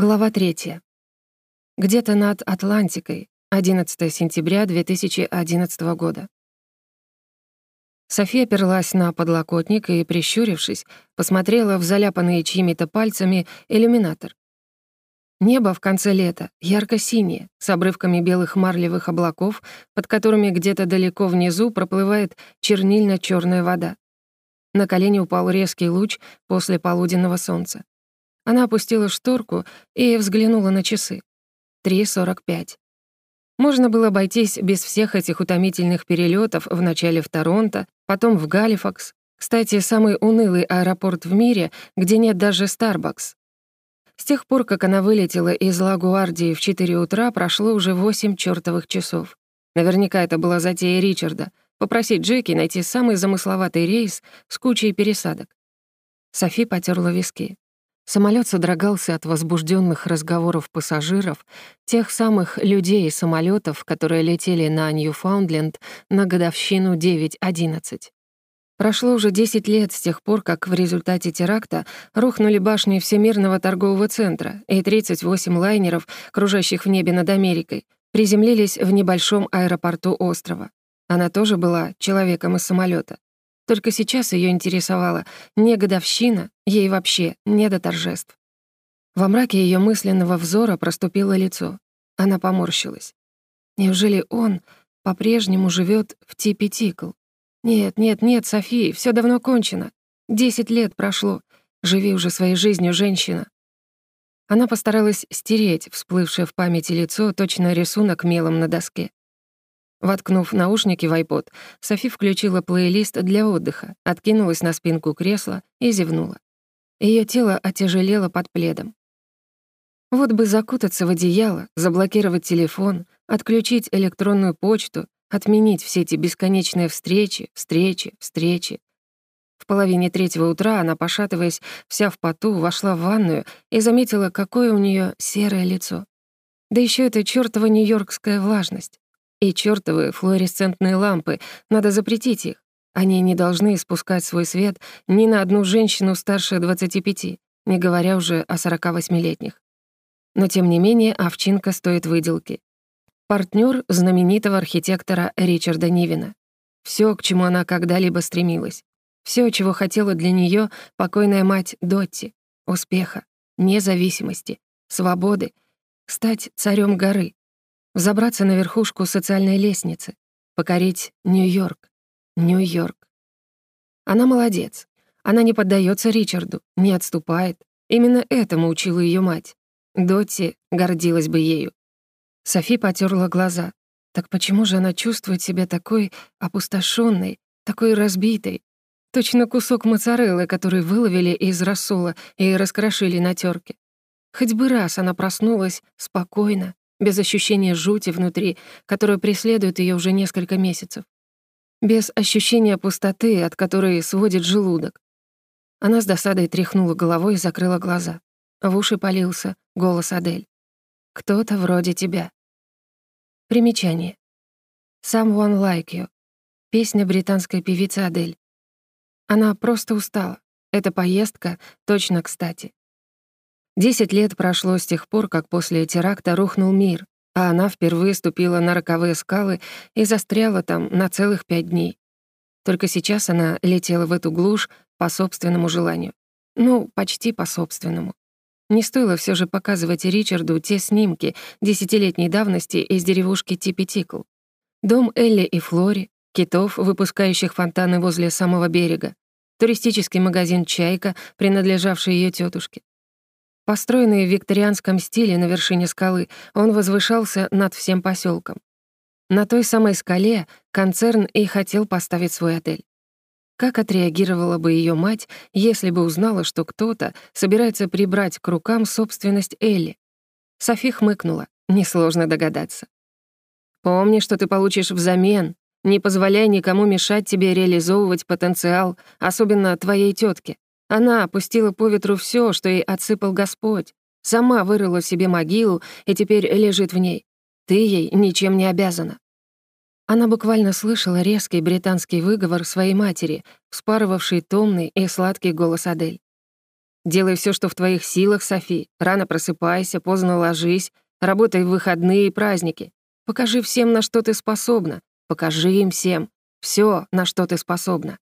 Глава 3. Где-то над Атлантикой. 11 сентября 2011 года. София оперлась на подлокотник и, прищурившись, посмотрела в заляпанные чьими-то пальцами иллюминатор. Небо в конце лета, ярко-синее, с обрывками белых марлевых облаков, под которыми где-то далеко внизу проплывает чернильно черная вода. На колени упал резкий луч после полуденного солнца. Она опустила шторку и взглянула на часы. 3.45. Можно было обойтись без всех этих утомительных перелетов вначале в Торонто, потом в Галифакс. Кстати, самый унылый аэропорт в мире, где нет даже Starbucks. С тех пор, как она вылетела из Лагуардии в 4 утра, прошло уже 8 чёртовых часов. Наверняка это была затея Ричарда — попросить Джеки найти самый замысловатый рейс с кучей пересадок. Софи потерла виски. Самолет содрогался от возбужденных разговоров пассажиров, тех самых людей и самолетов, которые летели на Ньюфаундленд на годовщину 9.11. Прошло уже 10 лет с тех пор, как в результате теракта рухнули башни Всемирного торгового центра, и 38 лайнеров, кружащих в небе над Америкой, приземлились в небольшом аэропорту острова. Она тоже была человеком из самолета. Только сейчас ее интересовала не годовщина, ей вообще не до торжеств. Во мраке ее мысленного взора проступило лицо. Она поморщилась. Неужели он по-прежнему живет в типе Тикл? Нет, нет, нет, София, все давно кончено. Десять лет прошло. Живи уже своей жизнью, женщина. Она постаралась стереть всплывшее в памяти лицо точно рисунок мелом на доске. Воткнув наушники в iPod, Софи включила плейлист для отдыха, откинулась на спинку кресла и зевнула. Её тело отяжелело под пледом. Вот бы закутаться в одеяло, заблокировать телефон, отключить электронную почту, отменить все эти бесконечные встречи, встречи, встречи. В половине третьего утра она, пошатываясь, вся в поту, вошла в ванную и заметила, какое у неё серое лицо. Да ещё эта чёртова нью-йоркская влажность. И чёртовы флуоресцентные лампы, надо запретить их. Они не должны испускать свой свет ни на одну женщину старше 25, не говоря уже о 48-летних. Но тем не менее овчинка стоит выделки. Партнёр знаменитого архитектора Ричарда Нивина. Всё, к чему она когда-либо стремилась. Всё, чего хотела для неё покойная мать Дотти. Успеха, независимости, свободы, стать царем горы, Взобраться на верхушку социальной лестницы, покорить Нью-Йорк. Нью-Йорк. Она молодец. Она не поддается Ричарду, не отступает. Именно этому учила ее мать. Дотти гордилась бы ею. Софи потерла глаза. Так почему же она чувствует себя такой опустошенной, такой разбитой? Точно кусок моцареллы, который выловили из рассола и раскрошили на терке. Хоть бы раз она проснулась спокойно, без ощущения жути внутри, которая преследует ее уже несколько месяцев. Без ощущения пустоты, от которой сводит желудок. Она с досадой тряхнула головой и закрыла глаза. В уши полился голос Адель. «Кто-то вроде тебя». Примечание. «Someone like you». Песня британской певицы Адель. Она просто устала. Эта поездка точно кстати. Десять лет прошло с тех пор, как после теракта рухнул мир, а она впервые ступила на роковые скалы и застряла там на целых пять дней. Только сейчас она летела в эту глушь по собственному желанию. Ну, почти по собственному. Не стоило все же показывать Ричарду те снимки десятилетней давности из деревушки Типи-Тикл. Дом Элли и Флори, китов, выпускающих фонтаны возле самого берега, туристический магазин «Чайка», принадлежавший ее тетушке, Построенный в викторианском стиле на вершине скалы, он возвышался над всем поселком. На той самой скале концерн и хотел поставить свой отель. Как отреагировала бы ее мать, если бы узнала, что кто-то собирается прибрать к рукам собственность Элли? Софи хмыкнула, несложно догадаться. «Помни, что ты получишь взамен. Не позволяй никому мешать тебе реализовывать потенциал, особенно твоей тетке. Она опустила по ветру все, что ей отсыпал Господь. Сама вырыла себе могилу и теперь лежит в ней. Ты ей ничем не обязана. Она буквально слышала резкий британский выговор своей матери, вспарывавший томный и сладкий голос Адель. Делай все, что в твоих силах, Софи. Рано просыпайся, поздно ложись, работай в выходные и праздники. Покажи всем, на что ты способна. Покажи им всем. все, на что ты способна.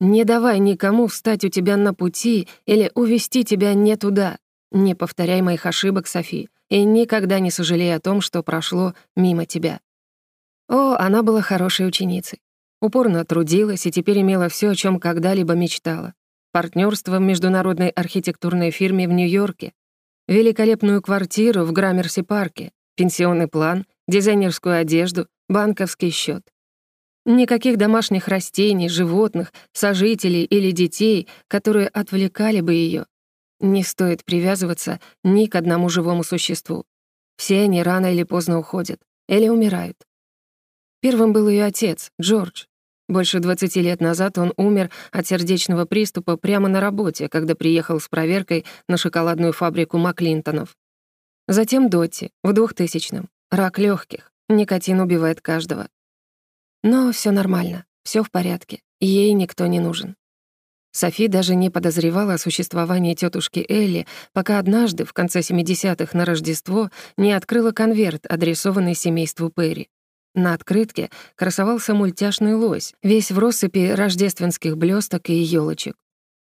Не давай никому встать у тебя на пути или увести тебя не туда. Не повторяй моих ошибок, Софи, и никогда не сожалей о том, что прошло мимо тебя. О, она была хорошей ученицей. Упорно трудилась и теперь имела все, о чем когда-либо мечтала. Партнерство в международной архитектурной фирме в Нью-Йорке, великолепную квартиру в Граммерси-парке, пенсионный план, дизайнерскую одежду, банковский счет. Никаких домашних растений, животных, сожителей или детей, которые отвлекали бы ее. Не стоит привязываться ни к одному живому существу. Все они рано или поздно уходят или умирают. Первым был ее отец, Джордж. Больше 20 лет назад он умер от сердечного приступа прямо на работе, когда приехал с проверкой на шоколадную фабрику Маклинтонов. Затем Дотти, в 2000-м. Рак легких. Никотин убивает каждого. Но все нормально, все в порядке, ей никто не нужен. Софи даже не подозревала о существовании тетушки Элли, пока однажды, в конце 70-х на Рождество, не открыла конверт, адресованный семейству Перри. На открытке красовался мультяшный лось, весь в россыпи рождественских блесток и елочек.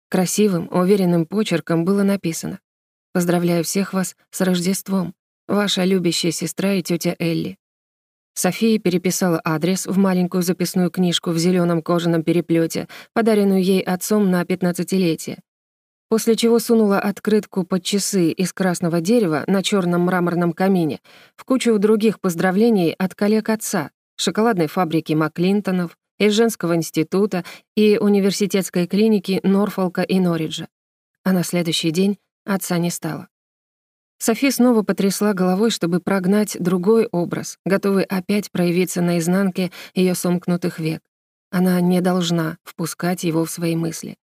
Красивым, уверенным почерком было написано «Поздравляю всех вас с Рождеством, ваша любящая сестра и тетя Элли». София переписала адрес в маленькую записную книжку в зеленом кожаном переплете, подаренную ей отцом на пятнадцатилетие, после чего сунула открытку под часы из красного дерева на черном мраморном камине в кучу других поздравлений от коллег отца, шоколадной фабрики Маклинтонов, из женского института и университетской клиники Норфолка и Норриджа. А на следующий день отца не стало. Софи снова потрясла головой, чтобы прогнать другой образ, готовый опять проявиться на изнанке ее сомкнутых век. Она не должна впускать его в свои мысли.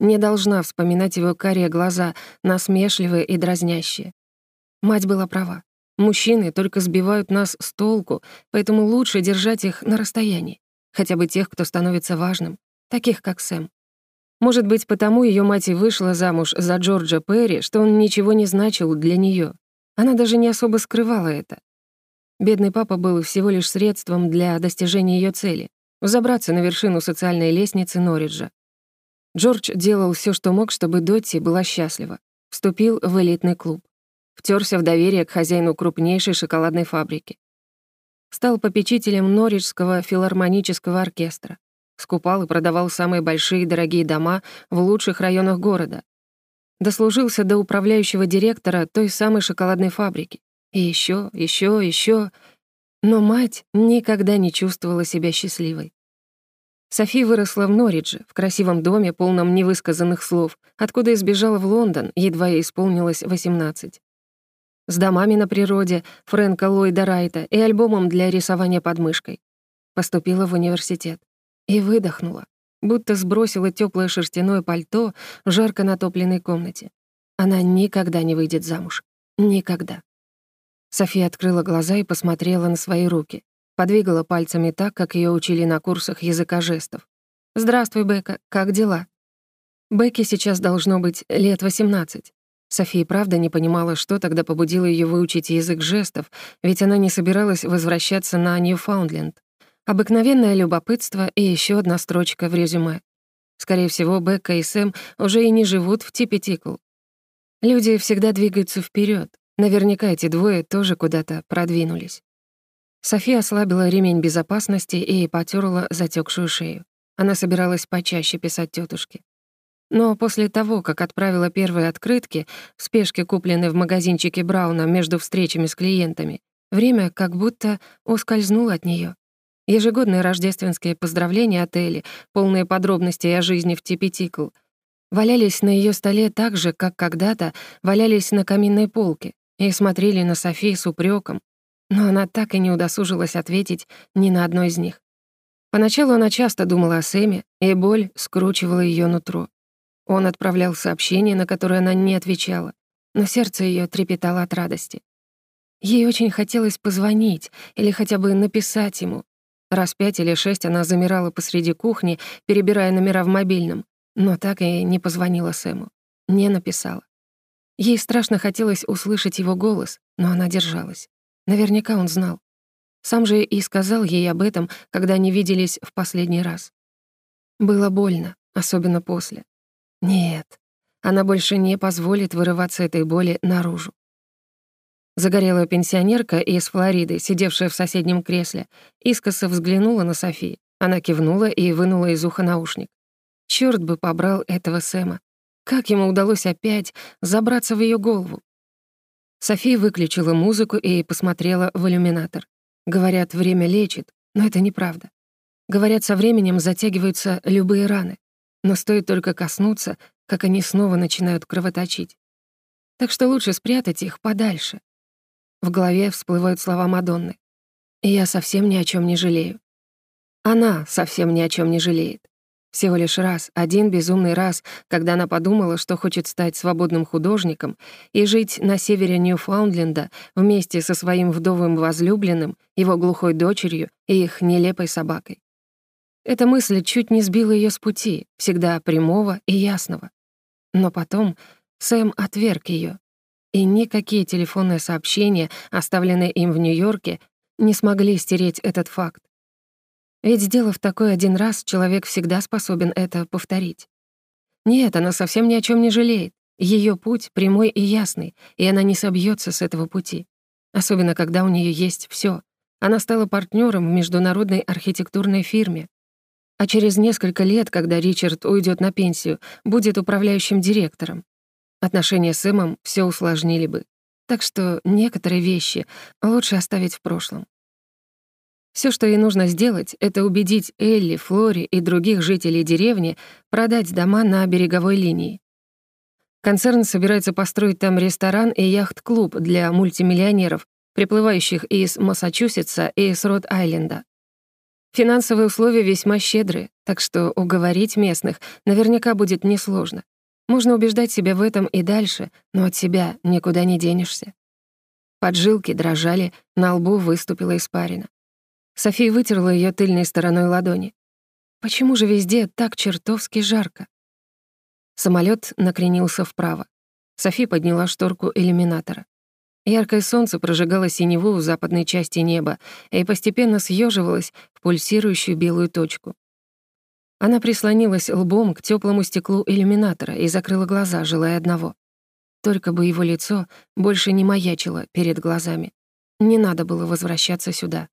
Не должна вспоминать его карие глаза, насмешливые и дразнящие. Мать была права. Мужчины только сбивают нас с толку, поэтому лучше держать их на расстоянии. Хотя бы тех, кто становится важным, таких как Сэм. Может быть, потому ее мать и вышла замуж за Джорджа Перри, что он ничего не значил для нее. Она даже не особо скрывала это. Бедный папа был всего лишь средством для достижения ее цели — взобраться на вершину социальной лестницы Норриджа. Джордж делал все, что мог, чтобы Дотти была счастлива. Вступил в элитный клуб. Втерся в доверие к хозяину крупнейшей шоколадной фабрики. Стал попечителем Норриджского филармонического оркестра. Скупал и продавал самые большие дорогие дома в лучших районах города. Дослужился до управляющего директора той самой шоколадной фабрики. И еще, еще, еще. Но мать никогда не чувствовала себя счастливой. Софи выросла в Норридже, в красивом доме, полном невысказанных слов, откуда избежала в Лондон, едва ей исполнилось 18. С домами на природе, Фрэнка Ллойда Райта и альбомом для рисования под мышкой. Поступила в университет. И выдохнула, будто сбросила теплое шерстяное пальто в жарко натопленной комнате. Она никогда не выйдет замуж. Никогда. София открыла глаза и посмотрела на свои руки. Подвигала пальцами так, как ее учили на курсах языка жестов. «Здравствуй, Бека, как дела?» Бекке сейчас должно быть лет 18. София правда не понимала, что тогда побудило ее выучить язык жестов, ведь она не собиралась возвращаться на Ньюфаундленд. Обыкновенное любопытство и еще одна строчка в резюме. Скорее всего, Бекка и Сэм уже и не живут в Типетикл. Люди всегда двигаются вперед. Наверняка эти двое тоже куда-то продвинулись. София ослабила ремень безопасности и потерла затекшую шею. Она собиралась почаще писать тетушке. Но после того, как отправила первые открытки, в спешке купленные в магазинчике Брауна между встречами с клиентами, время как будто ускользнуло от нее. Ежегодные рождественские поздравления от Элли, полные подробностей о жизни в Типетикл, валялись на ее столе так же, как когда-то валялись на каминной полке, и смотрели на Софи с упреком, но она так и не удосужилась ответить ни на одно из них. Поначалу она часто думала о Сэме, и боль скручивала ее нутро. Он отправлял сообщения, на которые она не отвечала, но сердце ее трепетало от радости. Ей очень хотелось позвонить или хотя бы написать ему. Раз пять или шесть она замирала посреди кухни, перебирая номера в мобильном, но так и не позвонила Сэму. не написала. Ей страшно хотелось услышать его голос, но она держалась. Наверняка он знал. Сам же и сказал ей об этом, когда они виделись в последний раз. Было больно, особенно после. Нет, она больше не позволит вырываться этой боли наружу. Загорелая пенсионерка из Флориды, сидевшая в соседнем кресле, искоса взглянула на Софи. Она кивнула и вынула из уха наушник. Чёрт бы побрал этого Сэма. Как ему удалось опять забраться в её голову? София выключила музыку и посмотрела в иллюминатор. Говорят, время лечит, но это неправда. Говорят, со временем затягиваются любые раны. Но стоит только коснуться, как они снова начинают кровоточить. Так что лучше спрятать их подальше, в голове всплывают слова Мадонны. И я совсем ни о чем не жалею. Она совсем ни о чем не жалеет. Всего лишь раз, один безумный раз, когда она подумала, что хочет стать свободным художником и жить на севере Ньюфаундленда вместе со своим вдовым возлюбленным, его глухой дочерью и их нелепой собакой. Эта мысль чуть не сбила ее с пути, всегда прямого и ясного. Но потом Сэм отверг ее, и никакие телефонные сообщения, оставленные им в Нью-Йорке, не смогли стереть этот факт. Ведь сделав такой один раз, человек всегда способен это повторить. Нет, она совсем ни о чем не жалеет. Ее путь прямой и ясный, и она не собьется с этого пути. Особенно, когда у нее есть все. Она стала партнером в международной архитектурной фирме. А через несколько лет, когда Ричард уйдет на пенсию, будет управляющим директором. Отношения с Эмом все усложнили бы. Так что некоторые вещи лучше оставить в прошлом. Все, что ей нужно сделать, это убедить Элли, Флори и других жителей деревни продать дома на береговой линии. Концерн собирается построить там ресторан и яхт-клуб для мультимиллионеров, приплывающих из Массачусетса и с Род-Айленда. Финансовые условия весьма щедрые, так что уговорить местных наверняка будет несложно. Можно убеждать себя в этом и дальше, но от себя никуда не денешься. Поджилки дрожали, на лбу выступила испарина. София вытерла ее тыльной стороной ладони. Почему же везде так чертовски жарко? Самолет накренился вправо. София подняла шторку иллюминатора. Яркое солнце прожигало синеву в западной части неба и постепенно съеживалось в пульсирующую белую точку. Она прислонилась лбом к теплому стеклу иллюминатора и закрыла глаза, желая одного. Только бы его лицо больше не маячило перед глазами. Не надо было возвращаться сюда.